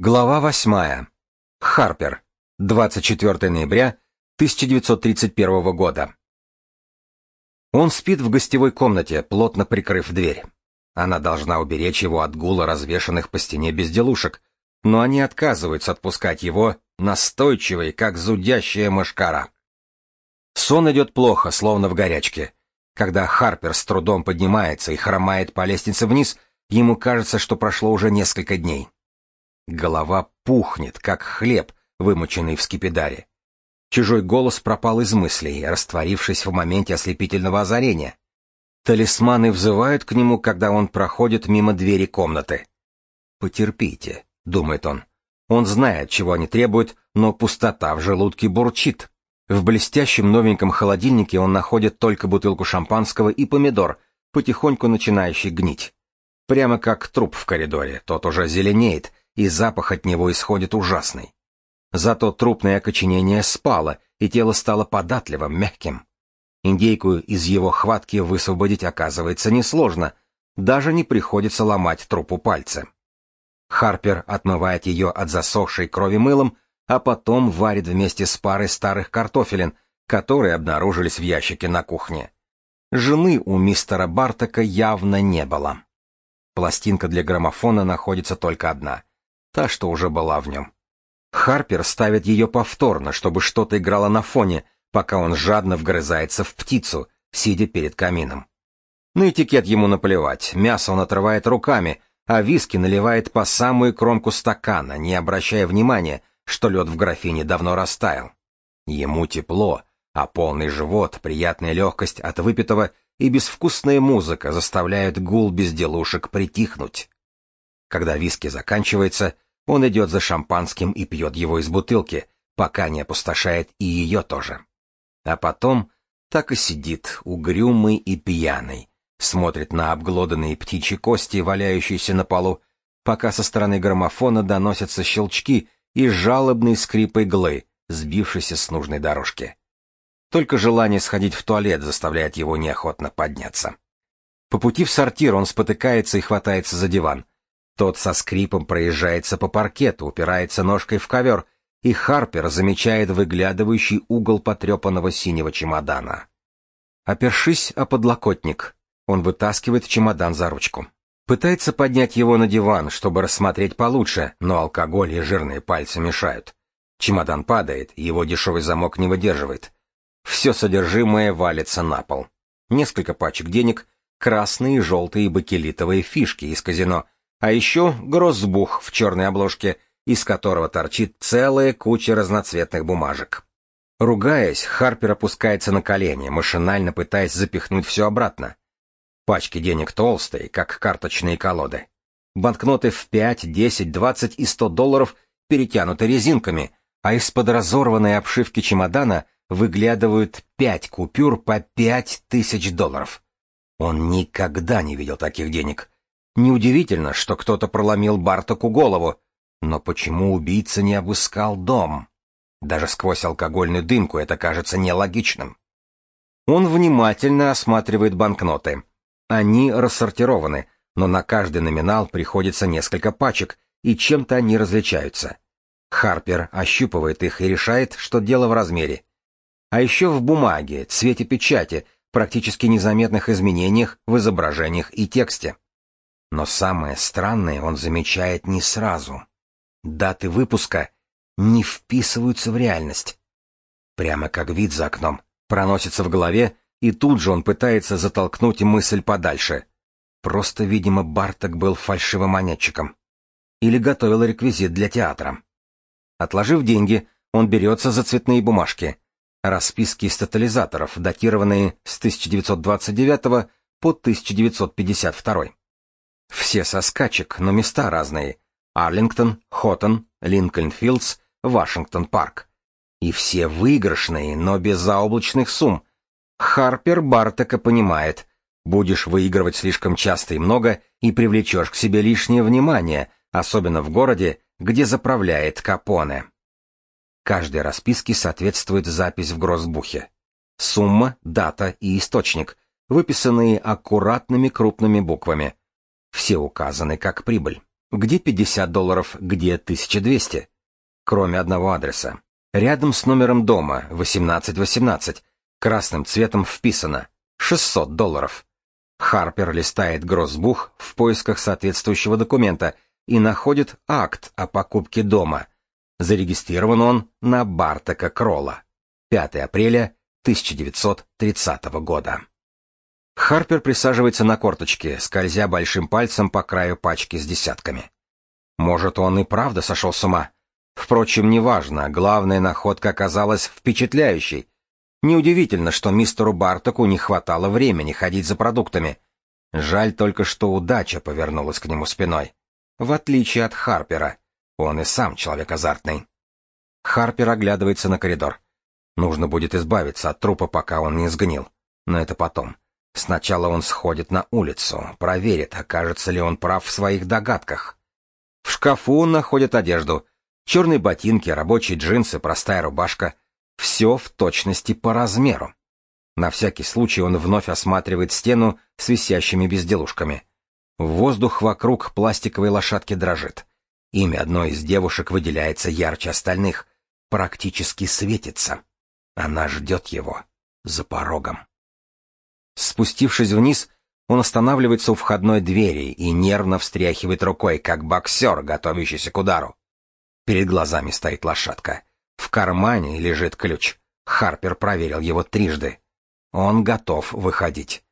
Глава восьмая. Харпер. 24 ноября 1931 года. Он спит в гостевой комнате, плотно прикрыв дверь. Она должна уберечь его от гула развешанных по стене безделушек, но они отказываются отпускать его, настойчивый, как зудящая мышкара. Сон идет плохо, словно в горячке. Когда Харпер с трудом поднимается и хромает по лестнице вниз, ему кажется, что прошло уже несколько дней. Голова пухнет, как хлеб, вымоченный в скипидаре. Чужой голос пропал из мыслей, растворившись в моменте ослепительного озарения. Талисманы взывают к нему, когда он проходит мимо двери комнаты. «Потерпите», — думает он. Он знает, чего они требуют, но пустота в желудке бурчит. В блестящем новеньком холодильнике он находит только бутылку шампанского и помидор, потихоньку начинающий гнить. Прямо как труп в коридоре, тот уже зеленеет, и запах от него исходит ужасный. Зато трупное окоченение спало, и тело стало податливым, мягким. Индейку из его хватки высвободить оказывается несложно, даже не приходится ломать трупу пальцы. Харпер отмывает ее от засохшей крови мылом, а потом варит вместе с парой старых картофелин, которые обнаружились в ящике на кухне. Жены у мистера Бартака явно не было. Пластинка для граммофона находится только одна та, что уже была в нем. Харпер ставит ее повторно, чтобы что-то играло на фоне, пока он жадно вгрызается в птицу, сидя перед камином. На этикет ему наплевать, мясо он отрывает руками, а виски наливает по самую кромку стакана, не обращая внимания, что лед в графине давно растаял. Ему тепло, а полный живот, приятная легкость от выпитого и безвкусная музыка заставляют гул безделушек притихнуть. Когда виски заканчивается, он идет за шампанским и пьет его из бутылки, пока не опустошает и ее тоже. А потом так и сидит, угрюмый и пьяный, смотрит на обглоданные птичьи кости, валяющиеся на полу, пока со стороны граммофона доносятся щелчки и жалобный скрип иглы, сбившийся с нужной дорожки. Только желание сходить в туалет заставляет его неохотно подняться. По пути в сортир он спотыкается и хватается за диван — тот со скрипом проезжается по паркету, упирается ножкой в ковер, и Харпер замечает выглядывающий угол потрепанного синего чемодана. Опершись о подлокотник, он вытаскивает чемодан за ручку. Пытается поднять его на диван, чтобы рассмотреть получше, но алкоголь и жирные пальцы мешают. Чемодан падает, его дешевый замок не выдерживает. Все содержимое валится на пол. Несколько пачек денег, красные желтые бакелитовые фишки из казино — а еще гроссбух в черной обложке, из которого торчит целая куча разноцветных бумажек. Ругаясь, Харпер опускается на колени, машинально пытаясь запихнуть все обратно. Пачки денег толстые, как карточные колоды. Банкноты в 5, 10, 20 и 100 долларов перетянуты резинками, а из-под разорванной обшивки чемодана выглядывают пять купюр по пять тысяч долларов. Он никогда не видел таких денег. Неудивительно, что кто-то проломил Бартаку голову, но почему убийца не обыскал дом? Даже сквозь алкогольную дымку это кажется нелогичным. Он внимательно осматривает банкноты. Они рассортированы, но на каждый номинал приходится несколько пачек, и чем-то они различаются. Харпер ощупывает их и решает, что дело в размере. А еще в бумаге, цвете печати, практически незаметных изменениях в изображениях и тексте. Но самое странное он замечает не сразу. Даты выпуска не вписываются в реальность. Прямо как вид за окном, проносится в голове, и тут же он пытается затолкнуть мысль подальше. Просто, видимо, Барток был фальшивым монетчиком. Или готовил реквизит для театра. Отложив деньги, он берется за цветные бумажки. Расписки из тотализаторов, датированные с 1929 по 1952. Все со скачек, но места разные. Арлингтон, Хоттон, Линкольн-Филдс, Вашингтон-Парк. И все выигрышные, но без заоблачных сумм. Харпер Бартека понимает, будешь выигрывать слишком часто и много и привлечешь к себе лишнее внимание, особенно в городе, где заправляет Капоне. Каждой расписке соответствует запись в гроссбухе. Сумма, дата и источник, выписанные аккуратными крупными буквами. Все указаны как прибыль. Где 50 долларов, где 1200? Кроме одного адреса. Рядом с номером дома 1818 красным цветом вписано 600 долларов. Харпер листает гроссбух в поисках соответствующего документа и находит акт о покупке дома. Зарегистрирован он на Бартека Кролла. 5 апреля 1930 года. Харпер присаживается на корточке, скользя большим пальцем по краю пачки с десятками. Может, он и правда сошел с ума. Впрочем, неважно, главная находка оказалась впечатляющей. Неудивительно, что мистеру Бартаку не хватало времени ходить за продуктами. Жаль только, что удача повернулась к нему спиной. В отличие от Харпера, он и сам человек азартный. Харпер оглядывается на коридор. Нужно будет избавиться от трупа, пока он не сгнил. Но это потом. Сначала он сходит на улицу, проверит, окажется ли он прав в своих догадках. В шкафу он находит одежду. Черные ботинки, рабочие джинсы, простая рубашка. Все в точности по размеру. На всякий случай он вновь осматривает стену с висящими безделушками. Воздух вокруг пластиковой лошадки дрожит. Имя одной из девушек выделяется ярче остальных, практически светится. Она ждет его за порогом. Спустившись вниз, он останавливается у входной двери и нервно встряхивает рукой, как боксер, готовящийся к удару. Перед глазами стоит лошадка. В кармане лежит ключ. Харпер проверил его трижды. Он готов выходить.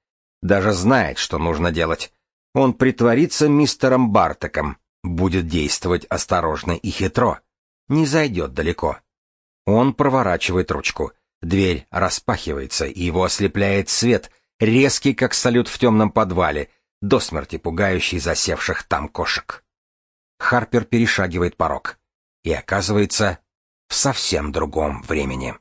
Даже знает, что нужно делать. Он притворится мистером Бартеком, будет действовать осторожно и хитро. Не зайдет далеко. Он проворачивает ручку. Дверь распахивается, и его ослепляет свет, резкий, как салют в темном подвале, до смерти пугающий засевших там кошек. Харпер перешагивает порог и оказывается в совсем другом времени.